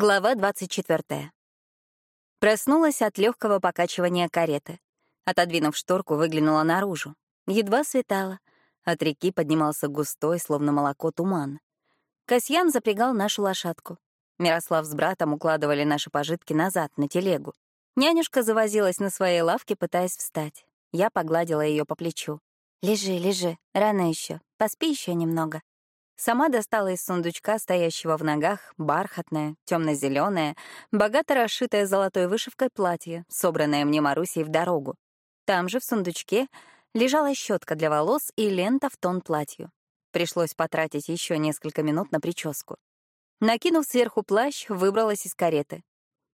Глава 24. Проснулась от легкого покачивания кареты. Отодвинув шторку, выглянула наружу. Едва светало. От реки поднимался густой, словно молоко, туман. Касьян запрягал нашу лошадку. Мирослав с братом укладывали наши пожитки назад, на телегу. Нянюшка завозилась на своей лавке, пытаясь встать. Я погладила ее по плечу. «Лежи, лежи, рано еще, поспи еще немного». Сама достала из сундучка, стоящего в ногах, бархатное, темно-зеленое, богато расшитое золотой вышивкой платье, собранное мне Марусей в дорогу. Там же, в сундучке, лежала щетка для волос и лента в тон платью. Пришлось потратить еще несколько минут на прическу. Накинув сверху плащ, выбралась из кареты.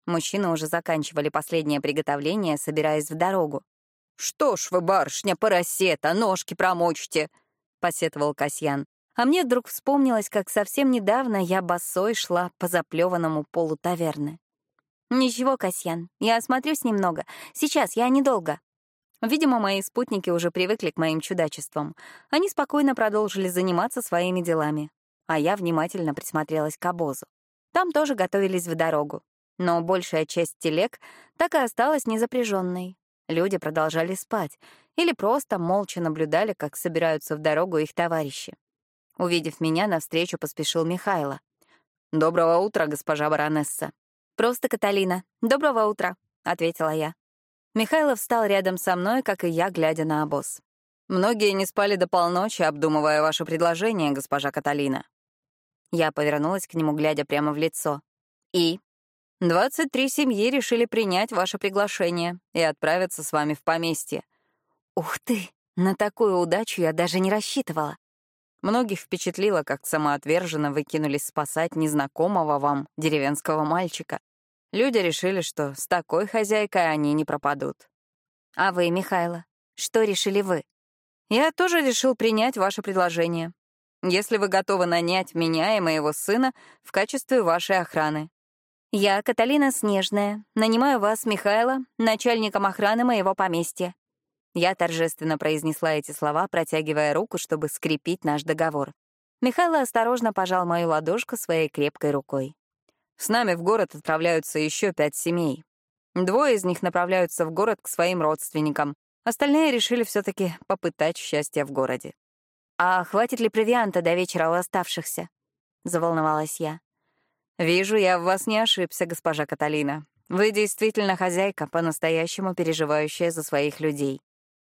Мужчины уже заканчивали последнее приготовление, собираясь в дорогу. «Что ж вы, барышня, поросета, ножки промочьте!» — посетовал Касьян. А мне вдруг вспомнилось, как совсем недавно я босой шла по заплеванному полу таверны. «Ничего, Касьян, я осмотрюсь немного. Сейчас, я недолго». Видимо, мои спутники уже привыкли к моим чудачествам. Они спокойно продолжили заниматься своими делами. А я внимательно присмотрелась к обозу. Там тоже готовились в дорогу. Но большая часть телег так и осталась незапряженной. Люди продолжали спать или просто молча наблюдали, как собираются в дорогу их товарищи. Увидев меня, навстречу поспешил Михайло. «Доброго утра, госпожа баронесса». «Просто Каталина. Доброго утра», — ответила я. Михайло встал рядом со мной, как и я, глядя на обоз. «Многие не спали до полночи, обдумывая ваше предложение, госпожа Каталина». Я повернулась к нему, глядя прямо в лицо. «И?» «Двадцать три семьи решили принять ваше приглашение и отправиться с вами в поместье». «Ух ты! На такую удачу я даже не рассчитывала. Многих впечатлило, как самоотверженно вы кинулись спасать незнакомого вам деревенского мальчика. Люди решили, что с такой хозяйкой они не пропадут. А вы, Михайло, что решили вы? Я тоже решил принять ваше предложение. Если вы готовы нанять меня и моего сына в качестве вашей охраны. Я, Каталина Снежная, нанимаю вас, Михайло, начальником охраны моего поместья. Я торжественно произнесла эти слова, протягивая руку, чтобы скрепить наш договор. Михайло осторожно пожал мою ладошку своей крепкой рукой. «С нами в город отправляются еще пять семей. Двое из них направляются в город к своим родственникам. Остальные решили все таки попытать счастье в городе. «А хватит ли провианта до вечера у оставшихся?» — заволновалась я. «Вижу, я в вас не ошибся, госпожа Каталина. Вы действительно хозяйка, по-настоящему переживающая за своих людей.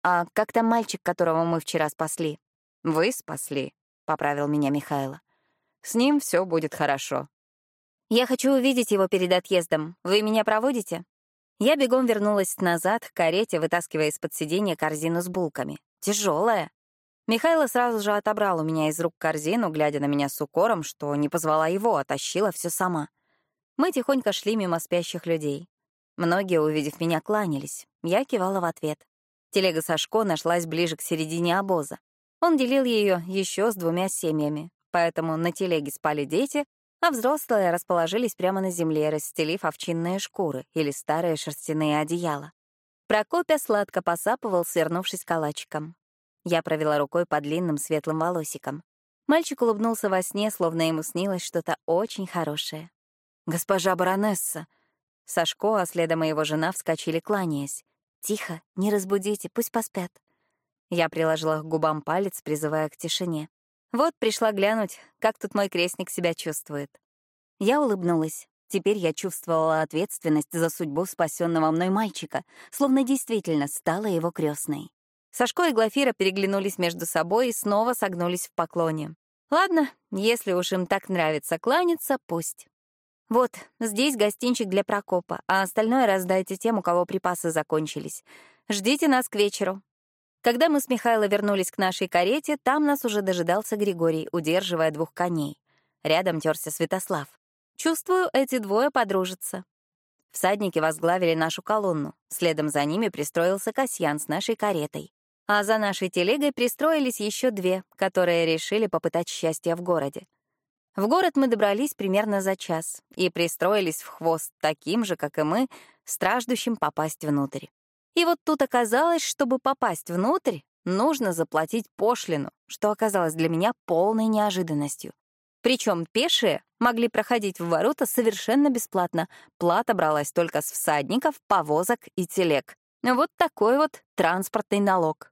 «А как там мальчик, которого мы вчера спасли?» «Вы спасли», — поправил меня Михайло. «С ним все будет хорошо». «Я хочу увидеть его перед отъездом. Вы меня проводите?» Я бегом вернулась назад к карете, вытаскивая из-под сиденья корзину с булками. Тяжелая. Михайло сразу же отобрал у меня из рук корзину, глядя на меня с укором, что не позвала его, а тащила все сама. Мы тихонько шли мимо спящих людей. Многие, увидев меня, кланялись. Я кивала в ответ. Телега Сашко нашлась ближе к середине обоза. Он делил ее еще с двумя семьями, поэтому на телеге спали дети, а взрослые расположились прямо на земле, расстелив овчинные шкуры или старые шерстяные одеяла. Прокопя сладко посапывал, свернувшись калачиком. Я провела рукой по длинным светлым волосикам. Мальчик улыбнулся во сне, словно ему снилось что-то очень хорошее. «Госпожа баронесса!» Сашко, а следом и его жена вскочили, кланяясь. «Тихо, не разбудите, пусть поспят». Я приложила к губам палец, призывая к тишине. Вот пришла глянуть, как тут мой крестник себя чувствует. Я улыбнулась. Теперь я чувствовала ответственность за судьбу спасенного мной мальчика, словно действительно стала его крестной. Сашко и Глафира переглянулись между собой и снова согнулись в поклоне. Ладно, если уж им так нравится кланяться, пусть. «Вот, здесь гостинчик для Прокопа, а остальное раздайте тем, у кого припасы закончились. Ждите нас к вечеру». Когда мы с Михайло вернулись к нашей карете, там нас уже дожидался Григорий, удерживая двух коней. Рядом терся Святослав. Чувствую, эти двое подружатся. Всадники возглавили нашу колонну. Следом за ними пристроился Касьян с нашей каретой. А за нашей телегой пристроились еще две, которые решили попытать счастье в городе. В город мы добрались примерно за час и пристроились в хвост таким же, как и мы, страждущим попасть внутрь. И вот тут оказалось, чтобы попасть внутрь, нужно заплатить пошлину, что оказалось для меня полной неожиданностью. Причем пешие могли проходить в ворота совершенно бесплатно. Плата бралась только с всадников, повозок и телег. Вот такой вот транспортный налог.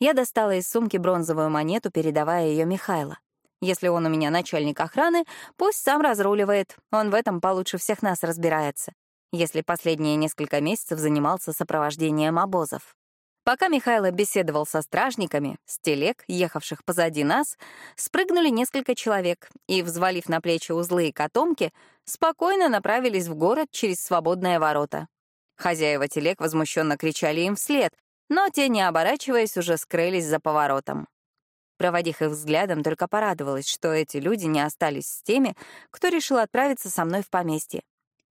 Я достала из сумки бронзовую монету, передавая ее Михайло. Если он у меня начальник охраны, пусть сам разруливает, он в этом получше всех нас разбирается, если последние несколько месяцев занимался сопровождением обозов. Пока Михайло беседовал со стражниками, с телег, ехавших позади нас, спрыгнули несколько человек и, взвалив на плечи узлы и котомки, спокойно направились в город через свободные ворота. Хозяева телег возмущенно кричали им вслед, но те, не оборачиваясь, уже скрылись за поворотом. Проводив их взглядом, только порадовалась, что эти люди не остались с теми, кто решил отправиться со мной в поместье.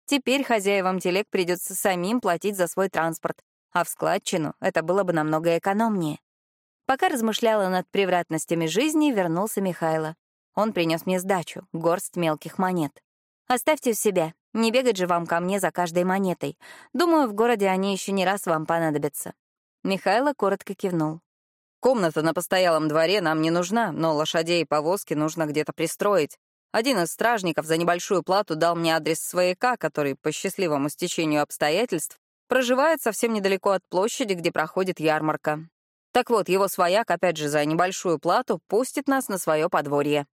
Теперь хозяевам телег придется самим платить за свой транспорт, а в складчину это было бы намного экономнее. Пока размышляла над превратностями жизни, вернулся Михайло. Он принес мне сдачу, горсть мелких монет. «Оставьте у себя, не бегать же вам ко мне за каждой монетой. Думаю, в городе они еще не раз вам понадобятся». Михайло коротко кивнул. «Комната на постоялом дворе нам не нужна, но лошадей и повозки нужно где-то пристроить. Один из стражников за небольшую плату дал мне адрес свояка, который, по счастливому стечению обстоятельств, проживает совсем недалеко от площади, где проходит ярмарка. Так вот, его свояк, опять же, за небольшую плату пустит нас на свое подворье».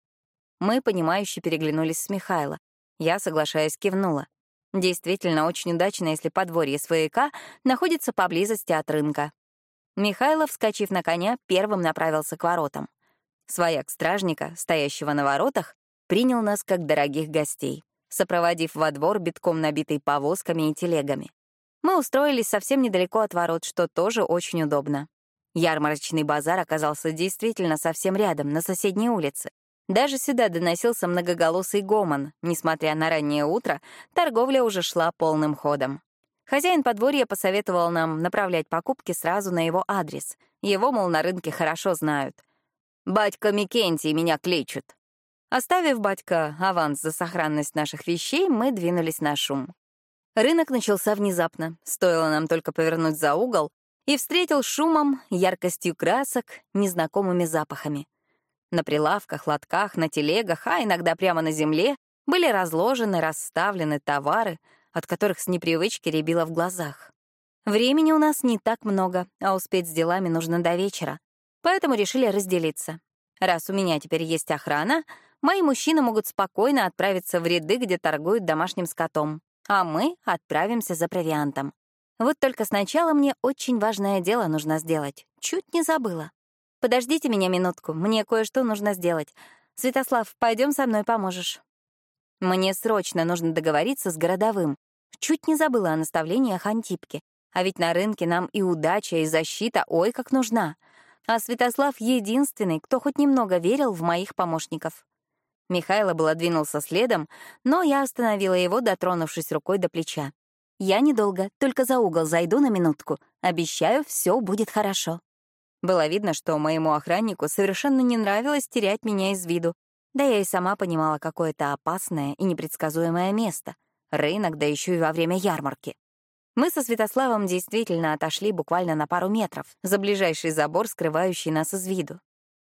Мы, понимающе переглянулись с Михайло. Я, соглашаясь, кивнула. Действительно, очень удачно, если подворье свояка находится поблизости от рынка. Михайлов, вскочив на коня, первым направился к воротам. Свояк стражника, стоящего на воротах, принял нас как дорогих гостей, сопроводив во двор битком набитый повозками и телегами. Мы устроились совсем недалеко от ворот, что тоже очень удобно. Ярмарочный базар оказался действительно совсем рядом, на соседней улице. Даже сюда доносился многоголосый гомон. Несмотря на раннее утро, торговля уже шла полным ходом. Хозяин подворья посоветовал нам направлять покупки сразу на его адрес. Его, мол, на рынке хорошо знают. «Батька Микентий меня кличут». Оставив батька аванс за сохранность наших вещей, мы двинулись на шум. Рынок начался внезапно, стоило нам только повернуть за угол, и встретил шумом, яркостью красок, незнакомыми запахами. На прилавках, лотках, на телегах, а иногда прямо на земле были разложены, расставлены товары, от которых с непривычки рябило в глазах. Времени у нас не так много, а успеть с делами нужно до вечера, поэтому решили разделиться. Раз у меня теперь есть охрана, мои мужчины могут спокойно отправиться в ряды, где торгуют домашним скотом, а мы отправимся за провиантом. Вот только сначала мне очень важное дело нужно сделать. Чуть не забыла. Подождите меня минутку, мне кое-что нужно сделать. Святослав, пойдем со мной поможешь. Мне срочно нужно договориться с городовым. Чуть не забыла о наставлениях Антипки. А ведь на рынке нам и удача, и защита ой как нужна. А Святослав — единственный, кто хоть немного верил в моих помощников. Михайло было двинулся следом, но я остановила его, дотронувшись рукой до плеча. «Я недолго, только за угол зайду на минутку. Обещаю, все будет хорошо». Было видно, что моему охраннику совершенно не нравилось терять меня из виду. Да я и сама понимала, какое это опасное и непредсказуемое место. Рынок, да еще и во время ярмарки. Мы со Святославом действительно отошли буквально на пару метров, за ближайший забор, скрывающий нас из виду.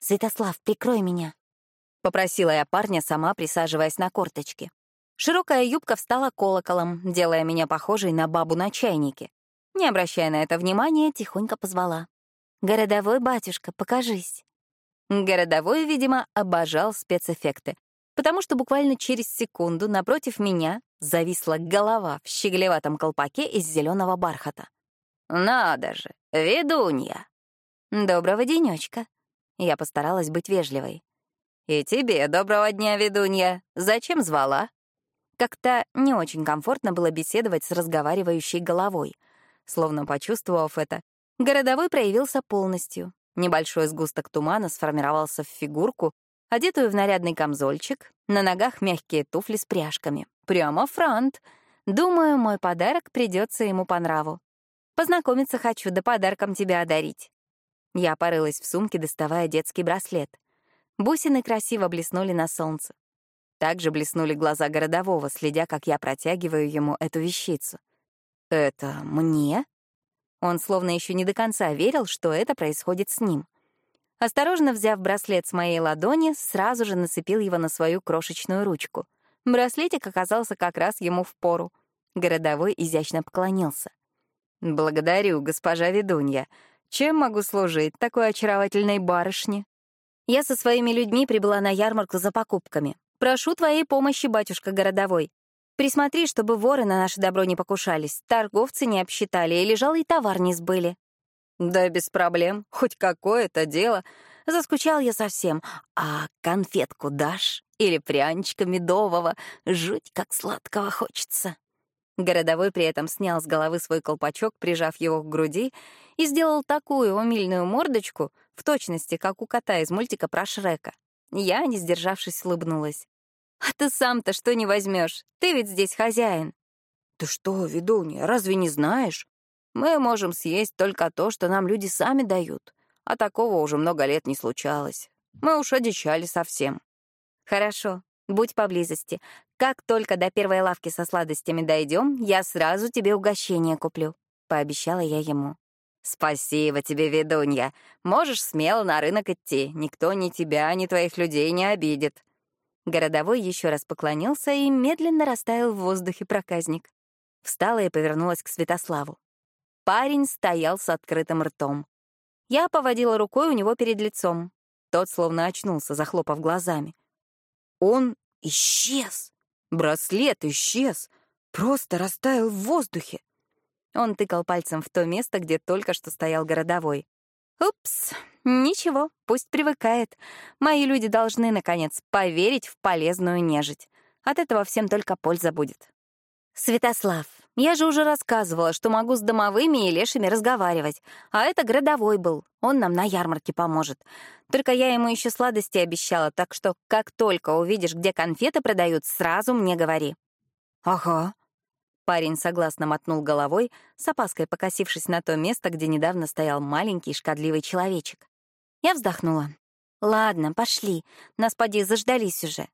«Святослав, прикрой меня», — попросила я парня, сама присаживаясь на корточки. Широкая юбка встала колоколом, делая меня похожей на бабу на чайнике. Не обращая на это внимания, тихонько позвала. «Городовой батюшка, покажись». Городовой, видимо, обожал спецэффекты, потому что буквально через секунду напротив меня зависла голова в щеглеватом колпаке из зеленого бархата. «Надо же, ведунья!» «Доброго денечка!» Я постаралась быть вежливой. «И тебе доброго дня, ведунья! Зачем звала?» Как-то не очень комфортно было беседовать с разговаривающей головой. Словно почувствовав это, Городовой проявился полностью. Небольшой сгусток тумана сформировался в фигурку, одетую в нарядный камзольчик, на ногах мягкие туфли с пряжками. Прямо франт. Думаю, мой подарок придется ему по нраву. Познакомиться хочу, да подарком тебя одарить. Я порылась в сумке, доставая детский браслет. Бусины красиво блеснули на солнце. Также блеснули глаза городового, следя, как я протягиваю ему эту вещицу. «Это мне?» Он словно еще не до конца верил, что это происходит с ним. Осторожно взяв браслет с моей ладони, сразу же нацепил его на свою крошечную ручку. Браслетик оказался как раз ему в пору. Городовой изящно поклонился. «Благодарю, госпожа ведунья. Чем могу служить такой очаровательной барышне?» «Я со своими людьми прибыла на ярмарку за покупками. Прошу твоей помощи, батюшка городовой. Присмотри, чтобы воры на наше добро не покушались, торговцы не обсчитали и лежалый товар не сбыли». «Да без проблем. Хоть какое-то дело. Заскучал я совсем. А конфетку дашь? Или пряничка медового? Жуть, как сладкого хочется». Городовой при этом снял с головы свой колпачок, прижав его к груди, и сделал такую умильную мордочку, в точности, как у кота из мультика про Шрека. Я, не сдержавшись, улыбнулась. «А ты сам-то что не возьмешь? Ты ведь здесь хозяин». «Ты что, ведунья, разве не знаешь? Мы можем съесть только то, что нам люди сами дают, а такого уже много лет не случалось. Мы уж одичали совсем». «Хорошо, будь поблизости. Как только до первой лавки со сладостями дойдем, я сразу тебе угощение куплю», — пообещала я ему. «Спасибо тебе, ведунья. Можешь смело на рынок идти. Никто ни тебя, ни твоих людей не обидит». Городовой еще раз поклонился и медленно растаял в воздухе проказник. Встала и повернулась к Святославу. Парень стоял с открытым ртом. Я поводила рукой у него перед лицом. Тот словно очнулся, захлопав глазами. Он исчез. Браслет исчез. Просто растаял в воздухе. Он тыкал пальцем в то место, где только что стоял городовой. «Упс, ничего, пусть привыкает. Мои люди должны, наконец, поверить в полезную нежить. От этого всем только польза будет». «Святослав, я же уже рассказывала, что могу с домовыми и лешими разговаривать, а это городовой был, он нам на ярмарке поможет. Только я ему еще сладости обещала, так что как только увидишь, где конфеты продают, сразу мне говори». «Ага», Парень согласно мотнул головой, с опаской покосившись на то место, где недавно стоял маленький шкодливый человечек. Я вздохнула. «Ладно, пошли. Нас, поди, заждались уже».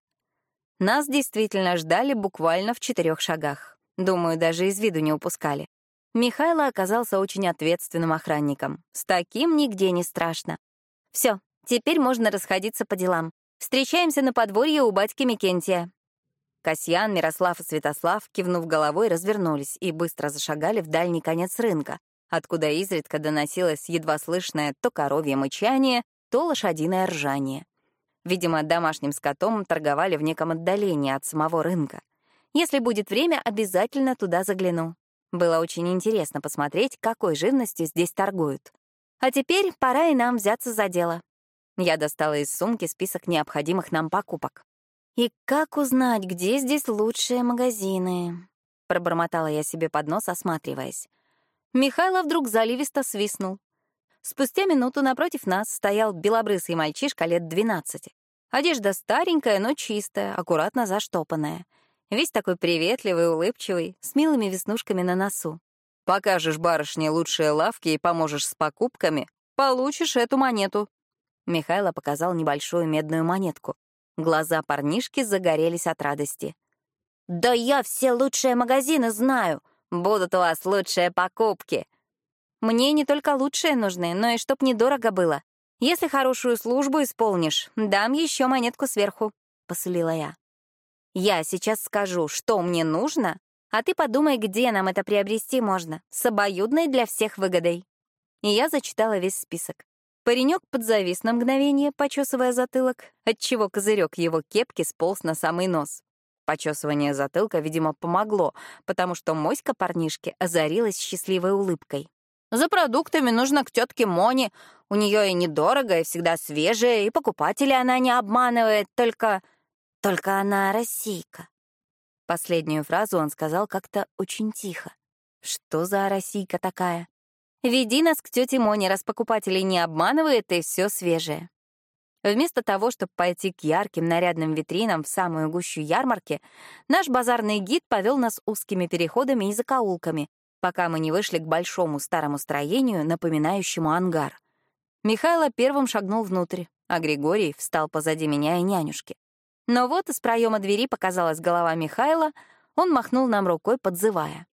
Нас действительно ждали буквально в четырех шагах. Думаю, даже из виду не упускали. Михайло оказался очень ответственным охранником. С таким нигде не страшно. Все, теперь можно расходиться по делам. Встречаемся на подворье у батьки Микентия. Касьян, Мирослав и Святослав, кивнув головой, развернулись и быстро зашагали в дальний конец рынка, откуда изредка доносилось едва слышное то коровье мычание, то лошадиное ржание. Видимо, домашним скотом торговали в неком отдалении от самого рынка. Если будет время, обязательно туда загляну. Было очень интересно посмотреть, какой живностью здесь торгуют. А теперь пора и нам взяться за дело. Я достала из сумки список необходимых нам покупок. «И как узнать, где здесь лучшие магазины?» — пробормотала я себе под нос, осматриваясь. Михайло вдруг заливисто свистнул. Спустя минуту напротив нас стоял белобрысый мальчишка лет двенадцати. Одежда старенькая, но чистая, аккуратно заштопанная. Весь такой приветливый, улыбчивый, с милыми веснушками на носу. «Покажешь барышне лучшие лавки и поможешь с покупками, получишь эту монету». Михайло показал небольшую медную монетку. Глаза парнишки загорелись от радости. «Да я все лучшие магазины знаю! Будут у вас лучшие покупки!» «Мне не только лучшие нужны, но и чтоб недорого было. Если хорошую службу исполнишь, дам еще монетку сверху», — посулила я. «Я сейчас скажу, что мне нужно, а ты подумай, где нам это приобрести можно, с обоюдной для всех выгодой». И я зачитала весь список. Паренек подзавис на мгновение, почесывая затылок, отчего козырек его кепки сполз на самый нос. Почесывание затылка, видимо, помогло, потому что моська парнишки озарилась счастливой улыбкой. «За продуктами нужно к тетке Моне. У нее и недорого, и всегда свежее, и покупателей она не обманывает, только... Только она российка». Последнюю фразу он сказал как-то очень тихо. «Что за российка такая?» Веди нас к тете Моне, раз покупателей не обманывает, и все свежее. Вместо того, чтобы пойти к ярким нарядным витринам в самую гущу ярмарки, наш базарный гид повел нас узкими переходами и закоулками, пока мы не вышли к большому старому строению, напоминающему ангар. Михайло первым шагнул внутрь, а Григорий встал позади меня и нянюшки. Но вот из проема двери показалась голова Михайла, он махнул нам рукой, подзывая.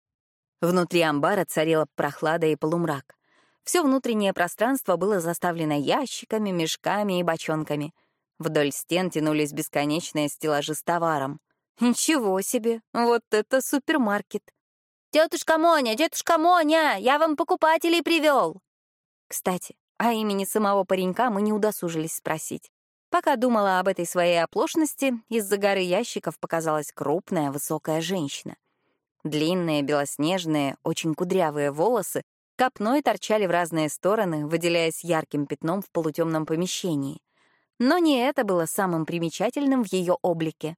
Внутри амбара царила прохлада и полумрак. Все внутреннее пространство было заставлено ящиками, мешками и бочонками. Вдоль стен тянулись бесконечные стеллажи с товаром. Ничего себе, вот это супермаркет. «Тетушка Моня, тетушка Моня, я вам покупателей привел!» Кстати, о имени самого паренька мы не удосужились спросить. Пока думала об этой своей оплошности, из-за горы ящиков показалась крупная, высокая женщина. Длинные, белоснежные, очень кудрявые волосы копной торчали в разные стороны, выделяясь ярким пятном в полутемном помещении. Но не это было самым примечательным в ее облике.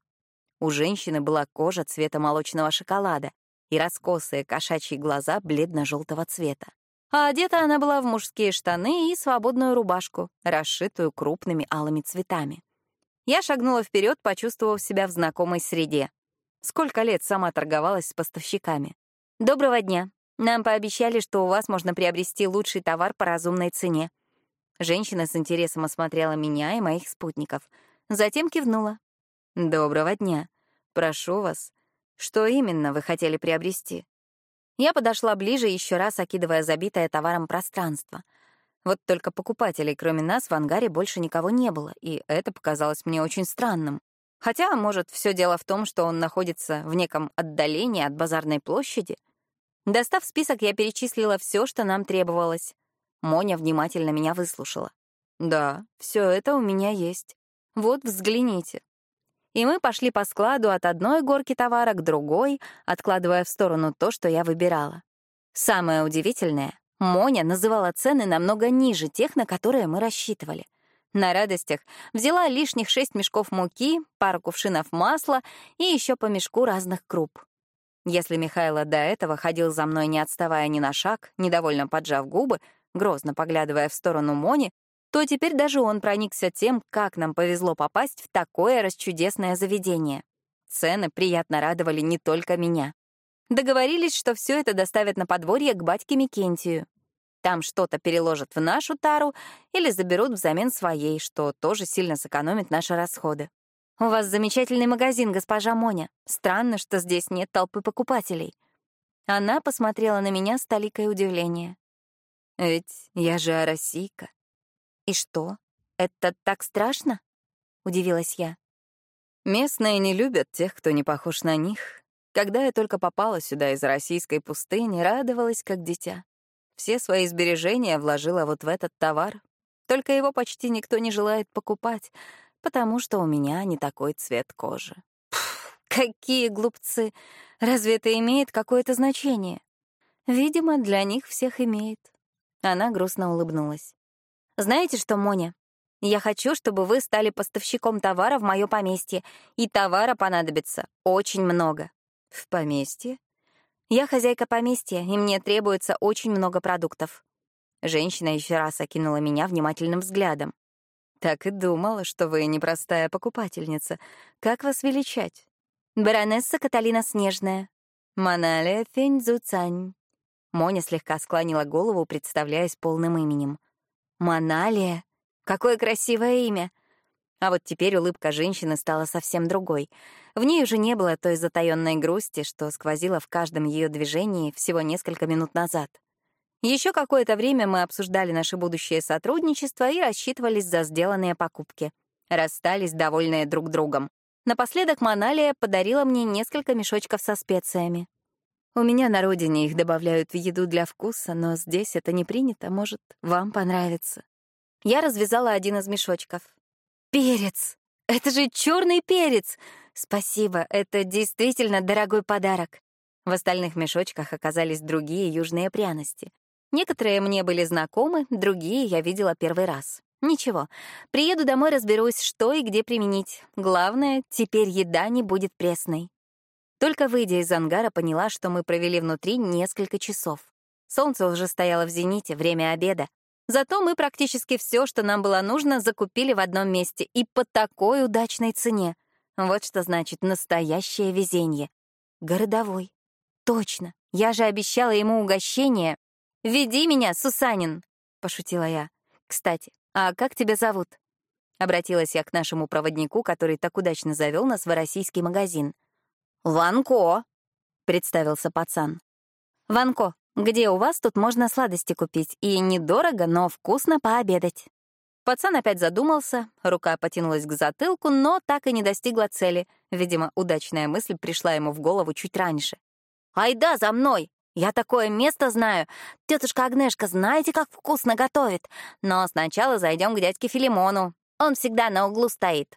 У женщины была кожа цвета молочного шоколада и раскосые кошачьи глаза бледно-желтого цвета. А одета она была в мужские штаны и свободную рубашку, расшитую крупными алыми цветами. Я шагнула вперед, почувствовав себя в знакомой среде. Сколько лет сама торговалась с поставщиками. «Доброго дня. Нам пообещали, что у вас можно приобрести лучший товар по разумной цене». Женщина с интересом осмотрела меня и моих спутников. Затем кивнула. «Доброго дня. Прошу вас. Что именно вы хотели приобрести?» Я подошла ближе, еще раз окидывая забитое товаром пространство. Вот только покупателей, кроме нас, в ангаре больше никого не было, и это показалось мне очень странным. Хотя, может, все дело в том, что он находится в неком отдалении от базарной площади. Достав список, я перечислила все, что нам требовалось. Моня внимательно меня выслушала. «Да, все это у меня есть. Вот, взгляните». И мы пошли по складу от одной горки товара к другой, откладывая в сторону то, что я выбирала. Самое удивительное, Моня называла цены намного ниже тех, на которые мы рассчитывали — на радостях взяла лишних шесть мешков муки, пару кувшинов масла и еще по мешку разных круп. Если Михайло до этого ходил за мной, не отставая ни на шаг, недовольно поджав губы, грозно поглядывая в сторону Мони, то теперь даже он проникся тем, как нам повезло попасть в такое расчудесное заведение. Цены приятно радовали не только меня. Договорились, что все это доставят на подворье к батьке Микентию, там что-то переложат в нашу тару или заберут взамен своей, что тоже сильно сэкономит наши расходы. У вас замечательный магазин, госпожа Моня. Странно, что здесь нет толпы покупателей. Она посмотрела на меня с толикой удивления. Ведь я же аросийка. И что, это так страшно? Удивилась я. Местные не любят тех, кто не похож на них. Когда я только попала сюда из российской пустыни, радовалась как дитя. Все свои сбережения вложила вот в этот товар. Только его почти никто не желает покупать, потому что у меня не такой цвет кожи. Какие глупцы! Разве это имеет какое-то значение? Видимо, для них всех имеет. Она грустно улыбнулась. Знаете что, Моня? Я хочу, чтобы вы стали поставщиком товара в мое поместье, и товара понадобится очень много. В поместье? Я хозяйка поместья, и мне требуется очень много продуктов. Женщина еще раз окинула меня внимательным взглядом. Так и думала, что вы непростая покупательница. Как вас величать? Баронесса Каталина Снежная. Маналия Феньцзуцань. Моня слегка склонила голову, представляясь полным именем. Маналия? Какое красивое имя! А вот теперь улыбка женщины стала совсем другой. В ней уже не было той затаённой грусти, что сквозило в каждом ее движении всего несколько минут назад. Еще какое-то время мы обсуждали наше будущее сотрудничество и рассчитывались за сделанные покупки. Расстались, довольные друг другом. Напоследок Маналия подарила мне несколько мешочков со специями. У меня на родине их добавляют в еду для вкуса, но здесь это не принято, может, вам понравится. Я развязала один из мешочков. Перец! Это же черный перец! Спасибо, это действительно дорогой подарок. В остальных мешочках оказались другие южные пряности. Некоторые мне были знакомы, другие я видела первый раз. Ничего, приеду домой, разберусь, что и где применить. Главное, теперь еда не будет пресной. Только выйдя из ангара, поняла, что мы провели внутри несколько часов. Солнце уже стояло в зените, время обеда. Зато мы практически все, что нам было нужно, закупили в одном месте и по такой удачной цене. Вот что значит настоящее везение. Городовой. Точно. Я же обещала ему угощение. «Веди меня, Сусанин!» — пошутила я. «Кстати, а как тебя зовут?» Обратилась я к нашему проводнику, который так удачно завел нас в российский магазин. «Ванко!» — представился пацан. «Ванко, где у вас тут можно сладости купить, и недорого, но вкусно пообедать. Пацан опять задумался, рука потянулась к затылку, но так и не достигла цели. Видимо, удачная мысль пришла ему в голову чуть раньше. «Айда за мной! Я такое место знаю! Тетушка Агнешка, знаете, как вкусно готовит? Но сначала зайдем к дядьке Филимону. Он всегда на углу стоит.